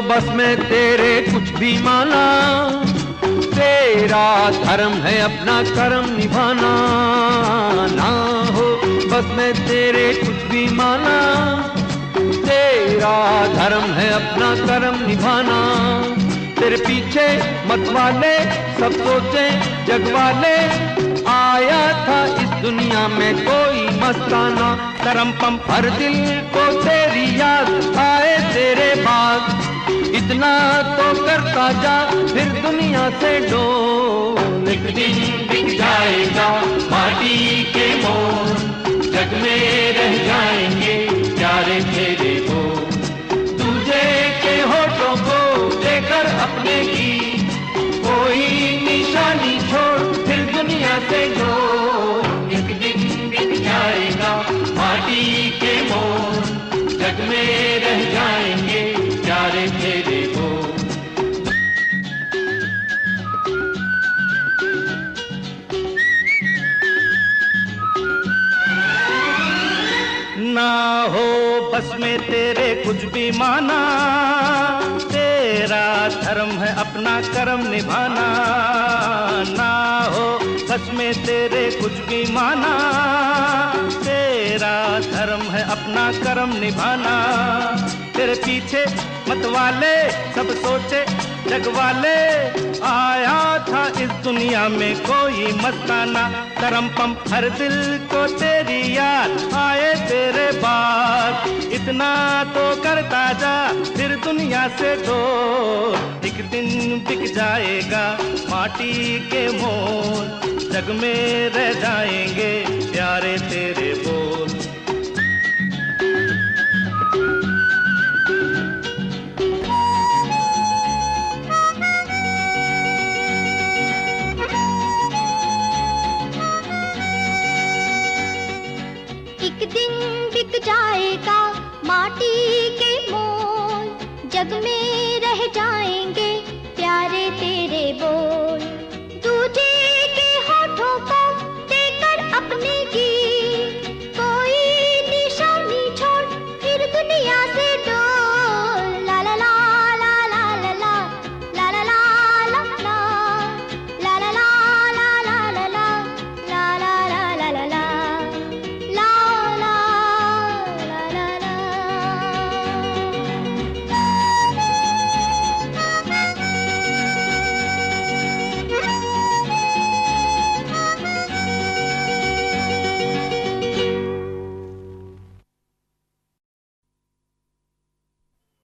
बस में तेरे कुछ भी माना। तेरा धर्म है अपना कर्म निभाना। ना हो, बस में तेरे कुछ भी माना। तेरा धर्म है अपना कर्म निभाना। तेरे पीछे मत वाले, सब सोचे, जग वाले। आया था इस दुनिया में कोई मस्ताना। करम पम हर दिल को तेरी याद आए तेरे बाद। इतना तो करता जा, फिर दुनिया से डो एक दिन जाएगा बस में तेरे कुछ भी माना। तेरा धर्म है अपना कर्म निभाना। ना हो बस में तेरे कुछ भी माना। तेरा धर्म है अपना कर्म निभाना। तेरे पीछे मत वाले सब सोचे जग वाले आया था इस दुनिया में कोई मस्ताना। करम पम हर दिल को तेरी याद, आए तेरे बाद। इतना तो करता जा फिर दुनिया से दो एक दिन बिक जाएगा माटी के मोल जग में रह जाएँगे प्यारे तेरे बोल दिन बिक जाएगा माटी के मोल जग में रह बोल